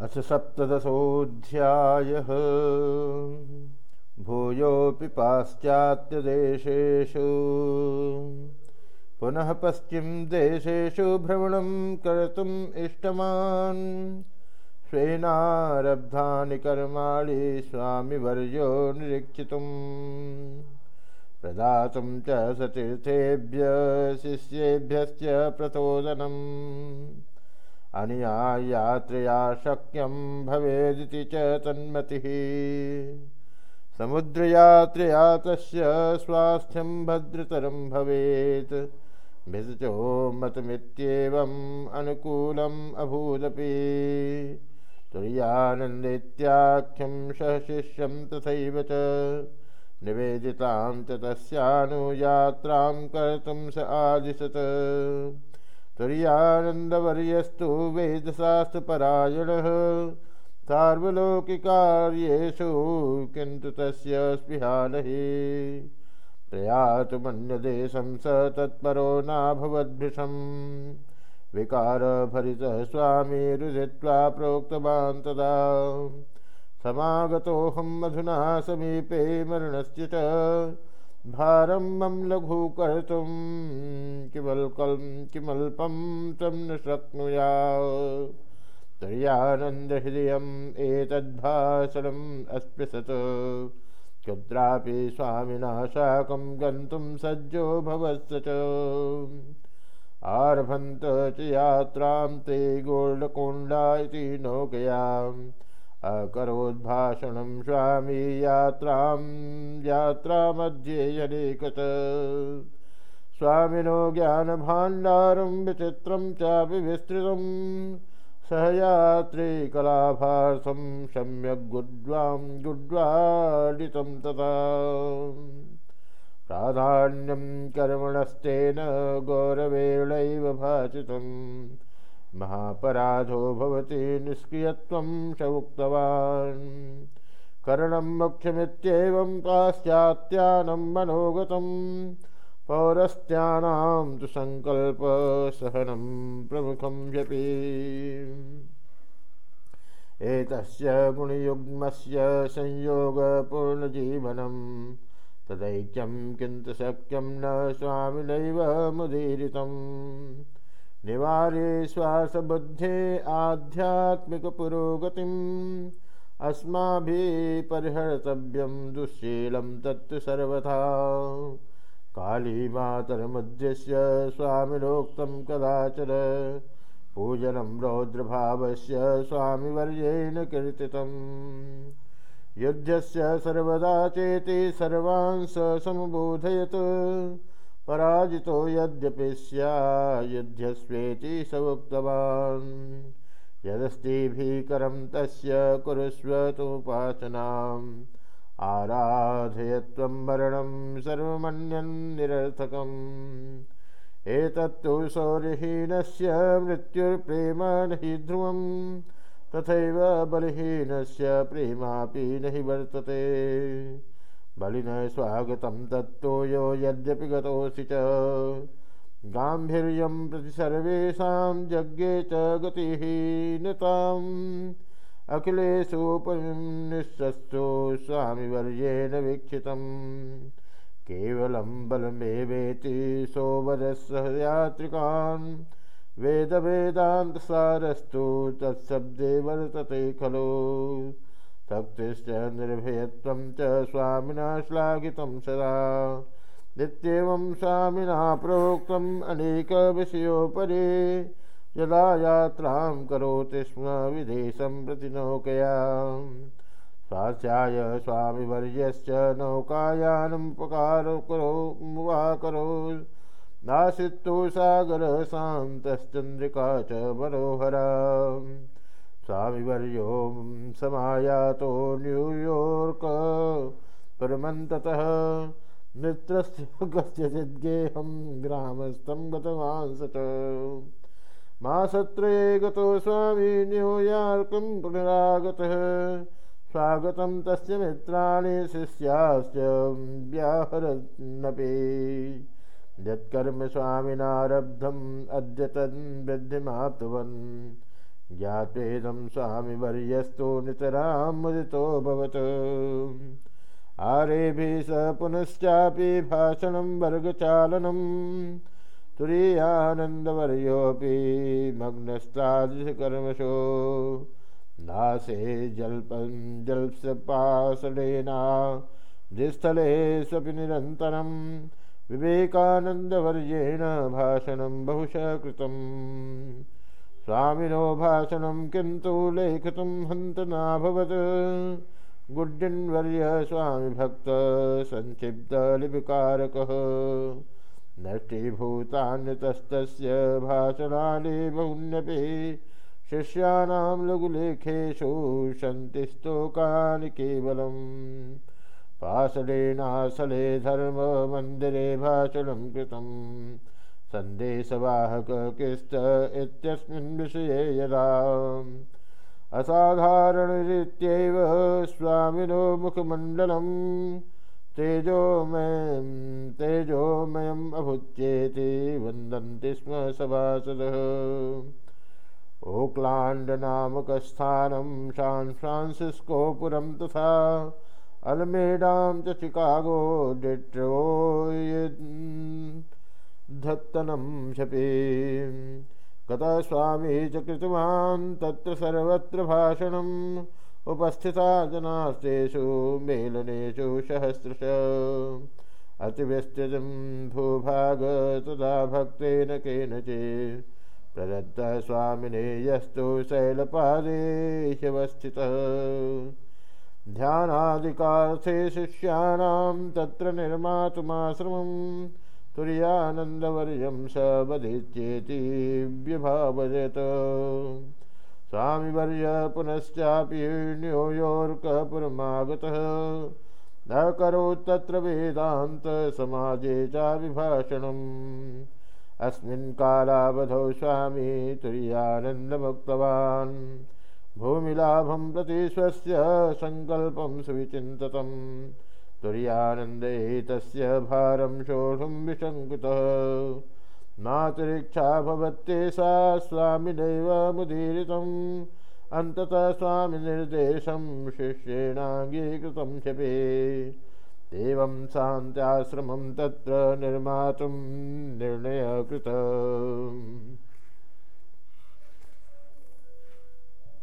अथ सप्तदशोऽध्यायः। भूयोऽपि पाश्चात्यदेशेषु। पुनः पश्चिमदेशेषु भ्रमणं कर्तुम् इष्टमान्। स्वेनारब्धानि कर्माणि स्वामिवर्यो निरीक्षितुम्। प्रदातुं च सतीर्थेभ्य शिष्येभ्यश्च प्रचोदनम् अनुयायात्रया शक्यं भवेदिति च तन्मतिः। समुद्रयात्रया तस्य स्वास्थ्यं भद्रतरं भवेत्। भिषचो मतमित्येवम् अनुकूलम् अभूदपि। तुर्यानन्देत्याख्यं शिष्यं तथैव च। निवेदितां च तस्यानुयात्रां स आदिशत्। तुर्यानन्दवर्यस्तु वेदशास्त्रपरायणः। सार्वलौकिकार्येषु किन्तु तस्य स्पृहा नहि प्रयातु मन्यदेशं स तत्परो नाभवद्भृशम् विकारभरितः स्वामी रुदित्वा प्रोक्तवान् तदा। समागतोऽहम् अधुना समीपे मरणस्य च भारं मम लघु कर्तुं किमल्कं किमल्पं त्वं न शक्नुया तर्यानन्दहृदयम् एतद्भाषणम् अस्पृशत् कुत्रापि स्वामिना साकं गन्तुं सज्जो आरभन्त च यात्रां ते गोल्डकोण्डा इति अकरोद्भाषणं स्वामी यात्रां यात्रामध्ये यनेकत स्वामिनो ज्ञानभाण्डारं विचित्रं चापि विस्तृतं सहयात्री कलाभार्थं सम्यग् गुड्वां गुड्वाडितं तथा। प्राधान्यं कर्मणस्तेन गौरवेणैव भाषितम् महापराधो भवति निष्क्रियत्वं च उक्तवान्। करणं मुख्यमित्येवं पाश्चात्यानं मनोगतं पौरस्त्यानां तु सङ्कल्पसहनं प्रमुखं व्यपि। एतस्य गुणयुग्मस्य संयोगपूर्णजीवनं तदैक्यं किन्तु शक्यं न स्वामिनैव मुदीरितम् निवारे श्वासबुद्धे आध्यात्मिकपुरोगतिम् अस्माभिः परिहर्तव्यं दुःशीलं तत्तु सर्वथा। कालीमातरमुद्दिश्य स्वामिनोक्तं कदाचन पूजनं रौद्रभावस्य स्वामिवर्येण कीर्तितम्। युद्धस्य सर्वदा चेति सर्वान् स समबोधयत्। पराजितो यद्यपि स्यायुध्यस्वेति स उक्तवान् यदस्तिभिकरं तस्य कुरुष्व तुपासनाम्। आराधयत्वं मरणं सर्वमन्यन्निरर्थकम् एतत्तु सौर्यहीनस्य मृत्युर्प्रेम न हि ध्रुवं तथैव बलहीनस्य प्रेमापि न हि वर्तते। बलिनः स्वागतं तत्तो यो यद्यपि गतोऽसि च। गाम्भीर्यं प्रति सर्वेषां यज्ञे च गतिहीनताम्। अखिलेषुपनिःशस्तु स्वामिवर्येण वीक्षितम्। केवलं बलमेवेति सोवरसह यात्रिकान्। वेदवेदान्तसारस्तु तत्शब्दे वर्तते खलु शक्तिश्च निर्भयत्वं च स्वामिना श्लाघितं सदा। नित्येवं स्वामिना प्रोक्तम् अनेकविषयोपरि। यदा यात्रां करोति स्म विदेशं प्रति नौकया। स्वास्याय स्वामिवर्यश्च नौकायानमुपकारो करो नासीत्तु सागरशान्तश्चन्द्रिका च मनोहरा स्वामिवर्यो समायातो न्यूयोर्क परमन्ततः मित्रस्य कस्यचिद्गेहं ग्रामस्थं गतवान् स च मासत्रये गतो स्वामी न्यूयार्कं पुनरागतः। स्वागतं तस्य मित्राणि शिष्याश्च व्याहरन्नपि। यत्कर्म स्वामिनारब्धम् अद्य तद्वृद्धिमाप्तवन् ज्ञात्वेदं स्वामिवर्यस्तु नितरां मुदितोऽभवत् आरेभिः स पुनश्चापि भाषणं वर्गचालनं। तुरीयानन्दवर्योऽपि मग्नस्तादृशकर्मशो। नासे जल्पं जल्पपासलेना द्विस्थले स्वपि निरन्तरं। विवेकानन्दवर्येण भाषणं बहुशः कृतम् स्वामिनो भाषणं किन्तु लेखितुं हन्त नाभवत् गुड्डिन्वर्य स्वामिभक्त सञ्क्षिप्तलिपिकारकः नष्टीभूतान्यतस्तस्य भाषणानि बहुन्यपि शिष्याणां लघुलेखेषु सन्ति स्तोकानि केवलम् पाषणेनासले धर्ममन्दिरे भाषणं कृतम्। सन्देशवाहककिस्त इत्यस्मिन् विषये यदा असाधारणरीत्यैव स्वामिनो मुखमण्डलं तेजोमयं तेजोमयम् अभुच्येति वन्दन्ति स्म सभासदः। ओक्लाण्डनामकस्थानं, शान् फ्रान्सिस्कोपुरं तथा अल्मेडां च चिकागो डेट्रोय् धत्तनं शपे। कदा स्वामी च कृतवान् तत्र सर्वत्र भाषणम्। उपस्थिता जनास्तेषु मेलनेषु सहस्रश। अतिविस्तृतं भूभाग तदा भक्तेन केनचित्। प्रदत्तः स्वामिने यस्तु शैलपादे ह्यवस्थितः। ध्यानादिकार्थे शिष्याणां तत्र निर्मातुमाश्रमम् तुर्यानन्दवर्यं स वधिच्येति व्यभावजत स्वामिवर्य पुनश्चापि न्यूयोर्कपुरमागतः। न करोत्तत्र वेदान्तसमाजे चाभिभाषणम् अस्मिन् कालावधौ स्वामी तुर्यानन्दमुक्तवान्। भूमिलाभं प्रति स्वस्य सङ्कल्पं सुविचिन्ततम् तुर्यानन्दे तस्य भारं शोढुं विशङ्कुतः। नातिरिक्षा भवत्ते सा स्वामिनैव मुदीरितम्। अन्ततः स्वामिनिर्देशं शिष्येणाङ्गीकृतं शपे एवं शान्त्याश्रमं तत्र निर्मातुं निर्णयकृत